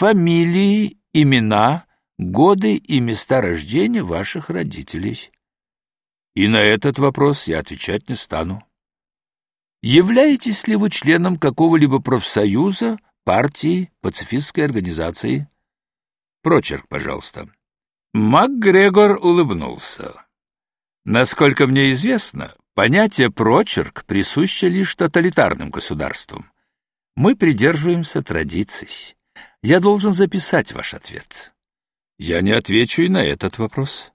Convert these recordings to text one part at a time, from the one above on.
фамилии, имена, годы и места рождения ваших родителей. И на этот вопрос я отвечать не стану. Являетесь ли вы членом какого-либо профсоюза, партии, пацифистской организации? Прочерк, пожалуйста. МакГрегор улыбнулся. Насколько мне известно, понятие «прочерк» присуще лишь тоталитарным государствам. Мы придерживаемся традиций. Я должен записать ваш ответ. Я не отвечу и на этот вопрос.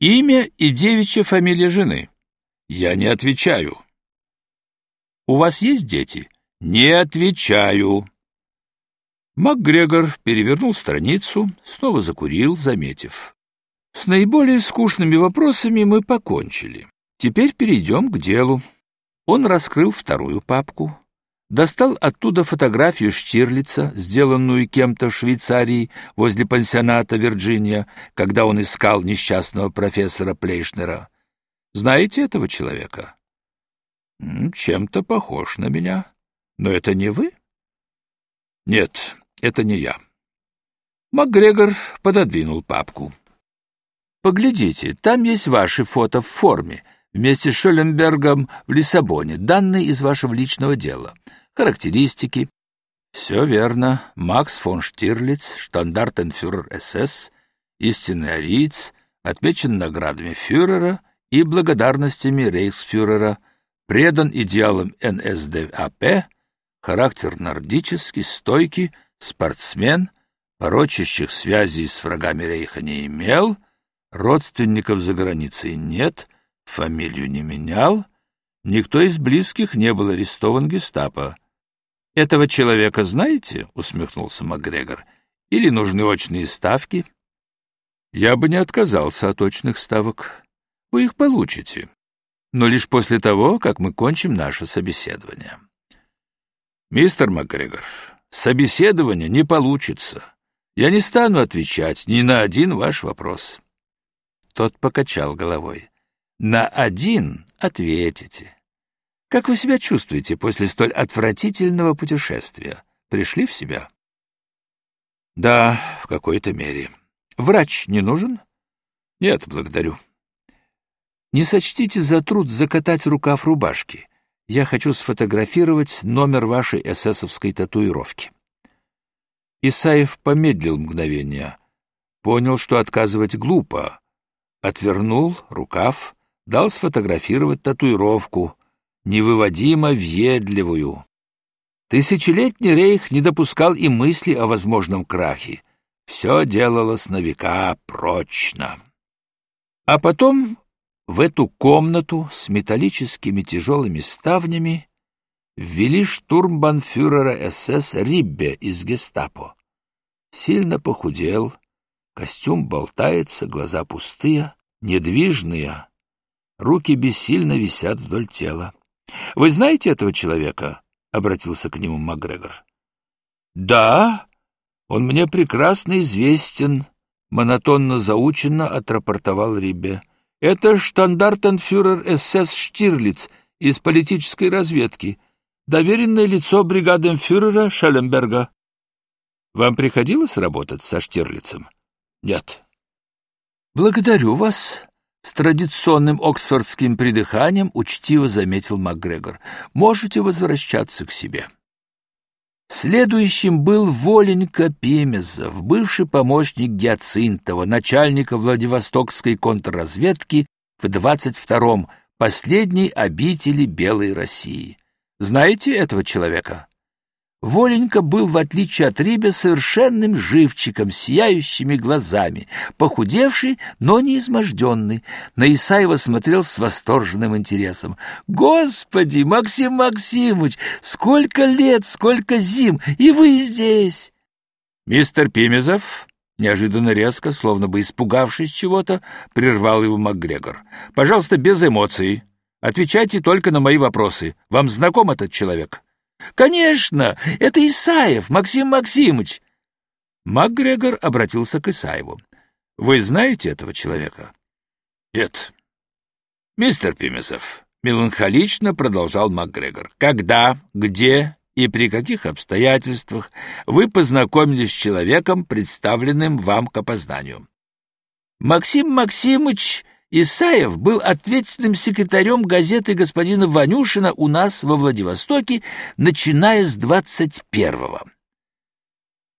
Имя и девичья фамилия жены. Я не отвечаю. У вас есть дети? Не отвечаю. МакГрегор перевернул страницу, снова закурил, заметив. С наиболее скучными вопросами мы покончили. Теперь перейдем к делу. Он раскрыл вторую папку, достал оттуда фотографию Штирлица, сделанную кем-то в Швейцарии возле пансионата Вирджиния, когда он искал несчастного профессора Плейшнера. Знаете этого человека? Чем-то похож на меня. Но это не вы? Нет, это не я. МакГрегор пододвинул папку. Поглядите, там есть ваши фото в форме, вместе с Шелленбергом в Лиссабоне, данные из вашего личного дела характеристики. Все верно. Макс фон Штирлиц, штандартенфюрер СС, истинный ариец, отмечен наградами фюрера и благодарностями рейхсфюрера, предан идеалам НСДАП, характер нордический, стойкий, спортсмен, порочащих связей с врагами рейха не имел, родственников за границей нет, фамилию не менял, никто из близких не был арестован гестапо. — Этого человека знаете? — усмехнулся МакГрегор. — Или нужны очные ставки? — Я бы не отказался от очных ставок. Вы их получите, но лишь после того, как мы кончим наше собеседование. — Мистер МакГрегор, собеседование не получится. Я не стану отвечать ни на один ваш вопрос. Тот покачал головой. — На один ответите. Как вы себя чувствуете после столь отвратительного путешествия? Пришли в себя? Да, в какой-то мере. Врач не нужен? Нет, благодарю. Не сочтите за труд закатать рукав рубашки. Я хочу сфотографировать номер вашей эсэсовской татуировки. Исаев помедлил мгновение. Понял, что отказывать глупо. Отвернул рукав, дал сфотографировать татуировку — невыводимо въедливую. Тысячелетний рейх не допускал и мысли о возможном крахе. Все делалось на века прочно. А потом в эту комнату с металлическими тяжелыми ставнями ввели штурмбанфюрера СС Риббе из гестапо. Сильно похудел, костюм болтается, глаза пустые, недвижные, руки бессильно висят вдоль тела. — Вы знаете этого человека? — обратился к нему Макгрегор. — Да, он мне прекрасно известен, — монотонно заученно отрапортовал Рибе. — Это штандартенфюрер СС Штирлиц из политической разведки, доверенное лицо бригаденфюрера Шелленберга. — Вам приходилось работать со Штирлицем? — Нет. — Благодарю вас, с традиционным оксфордским придыханием учтиво заметил МакГрегор. «Можете возвращаться к себе». Следующим был Воленька Пемезов, бывший помощник Гиацинтова, начальника Владивостокской контрразведки в 22-м, последней обители Белой России. Знаете этого человека? Воленька был, в отличие от Рибя, совершенным живчиком, сияющими глазами, похудевший, но не изможденный. На Исаева смотрел с восторженным интересом. «Господи, Максим Максимович, сколько лет, сколько зим, и вы здесь!» «Мистер Пимезов?» Неожиданно резко, словно бы испугавшись чего-то, прервал его МакГрегор. «Пожалуйста, без эмоций. Отвечайте только на мои вопросы. Вам знаком этот человек?» Конечно, это Исаев, Максим Максимович. МакГрегор обратился к Исаеву. Вы знаете этого человека? Нет. Мистер Пимесов, меланхолично продолжал МакГрегор. Когда, где и при каких обстоятельствах вы познакомились с человеком, представленным вам к опознанию. Максим Максимович Исаев был ответственным секретарем газеты господина Ванюшина у нас во Владивостоке, начиная с двадцать первого.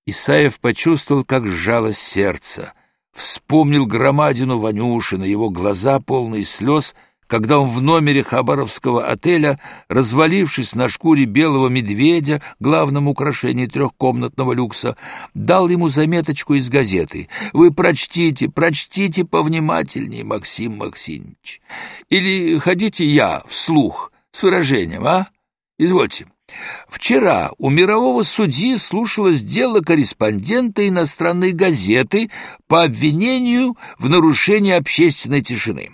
Исаев почувствовал, как сжалось сердце, вспомнил громадину Ванюшина, его глаза полные слез — когда он в номере хабаровского отеля, развалившись на шкуре белого медведя, главном украшении трехкомнатного люкса, дал ему заметочку из газеты. «Вы прочтите, прочтите повнимательнее, Максим Максимович. Или ходите я вслух с выражением, а? Извольте». Вчера у мирового судьи слушалось дело корреспондента иностранной газеты по обвинению в нарушении общественной тишины.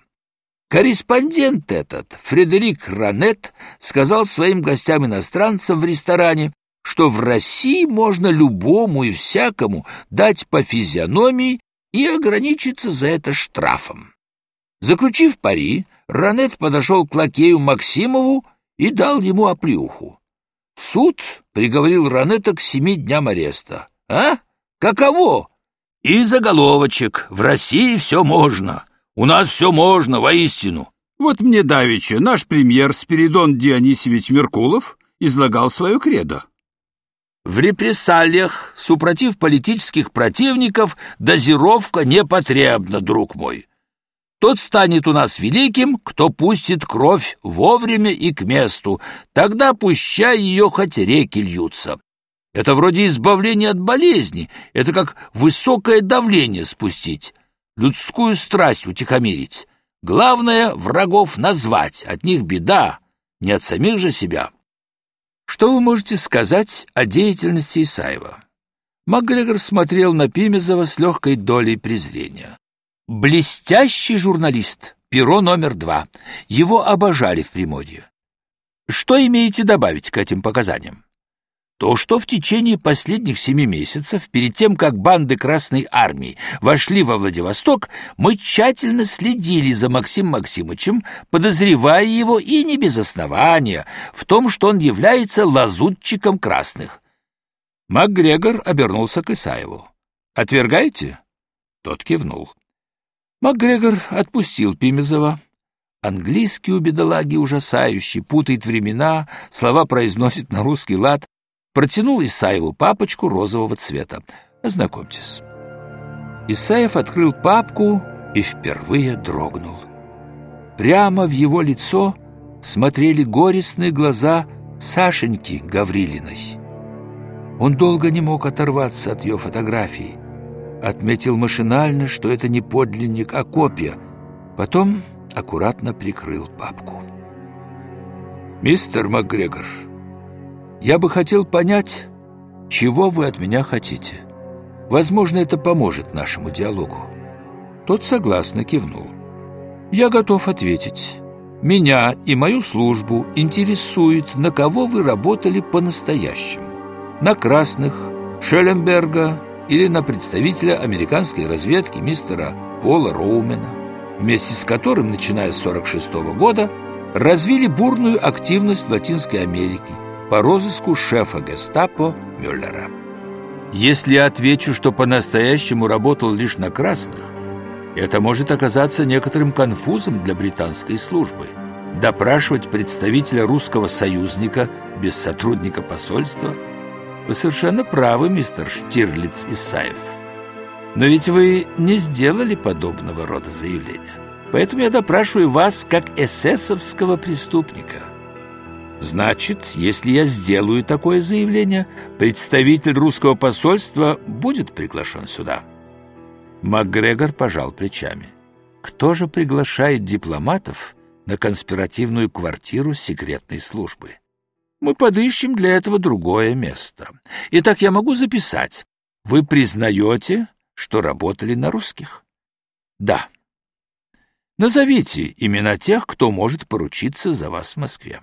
Корреспондент этот, Фредерик Ранет, сказал своим гостям-иностранцам в ресторане, что в России можно любому и всякому дать по физиономии и ограничиться за это штрафом. Заключив пари, Ранет подошел к лакею Максимову и дал ему оплюху. Суд приговорил Ранета к семи дням ареста. А? Каково? И заголовочек «В России все можно». У нас все можно, воистину. Вот мне давеча наш премьер Спиридон Дионисевич Меркулов излагал свое кредо. В репрессалиях, супротив политических противников, дозировка непотребна, друг мой. Тот станет у нас великим, кто пустит кровь вовремя и к месту, тогда пущай ее хоть реки льются. Это вроде избавления от болезни, это как высокое давление спустить людскую страсть утихомирить. Главное — врагов назвать, от них беда, не от самих же себя. Что вы можете сказать о деятельности Исаева? Макгрегор смотрел на Пимезова с легкой долей презрения. Блестящий журналист, перо номер два. Его обожали в Приморье. Что имеете добавить к этим показаниям? То, что в течение последних семи месяцев, перед тем, как банды Красной Армии вошли во Владивосток, мы тщательно следили за Максим Максимовичем, подозревая его и не без основания в том, что он является лазутчиком красных. МакГрегор обернулся к Исаеву. «Отвергаете?» Тот кивнул. МакГрегор отпустил Пимезова. Английский у бедолаги ужасающий, путает времена, слова произносит на русский лад, Протянул Исаеву папочку розового цвета. Ознакомьтесь. Исаев открыл папку и впервые дрогнул. Прямо в его лицо смотрели горестные глаза Сашеньки Гаврилиной. Он долго не мог оторваться от ее фотографии. Отметил машинально, что это не подлинник, а копия. Потом аккуратно прикрыл папку. «Мистер МакГрегор», я бы хотел понять, чего вы от меня хотите. Возможно, это поможет нашему диалогу. Тот согласно кивнул. Я готов ответить. Меня и мою службу интересует, на кого вы работали по-настоящему. На красных, Шелленберга или на представителя американской разведки мистера Пола Роумена, вместе с которым, начиная с 46 -го года, развили бурную активность в Латинской Америке – по розыску шефа гестапо Мюллера. Если я отвечу, что по-настоящему работал лишь на красных, это может оказаться некоторым конфузом для британской службы. Допрашивать представителя русского союзника без сотрудника посольства? Вы совершенно правы, мистер Штирлиц Исаев. Но ведь вы не сделали подобного рода заявления. Поэтому я допрашиваю вас как эсэсовского преступника. Значит, если я сделаю такое заявление, представитель русского посольства будет приглашен сюда. МакГрегор пожал плечами. Кто же приглашает дипломатов на конспиративную квартиру секретной службы? Мы подыщем для этого другое место. Итак, я могу записать. Вы признаете, что работали на русских? Да. Назовите имена тех, кто может поручиться за вас в Москве.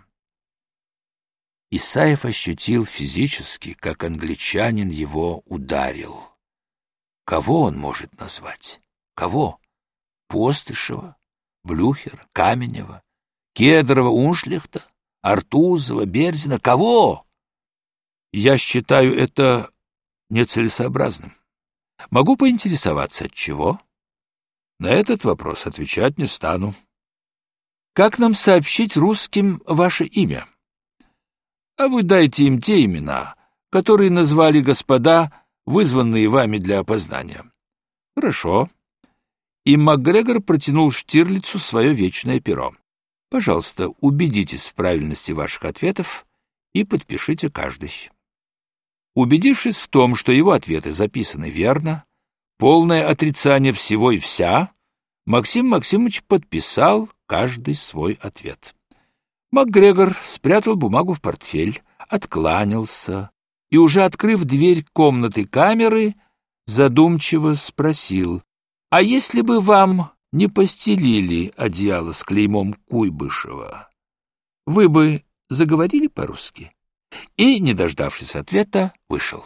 Исаев ощутил физически, как англичанин его ударил. Кого он может назвать? Кого? Постышева, Блюхера, Каменева, Кедрова, Уншлихта, Артузова, Берзина? Кого? Я считаю это нецелесообразным. Могу поинтересоваться, от чего? На этот вопрос отвечать не стану. Как нам сообщить русским ваше имя? А вы дайте им те имена, которые назвали господа, вызванные вами для опознания. Хорошо. И МакГрегор протянул Штирлицу свое вечное перо. Пожалуйста, убедитесь в правильности ваших ответов и подпишите каждый. Убедившись в том, что его ответы записаны верно, полное отрицание всего и вся, Максим Максимович подписал каждый свой ответ. МакГрегор спрятал бумагу в портфель, откланялся и, уже открыв дверь комнаты камеры, задумчиво спросил, «А если бы вам не постелили одеяло с клеймом Куйбышева, вы бы заговорили по-русски?» и, не дождавшись ответа, вышел.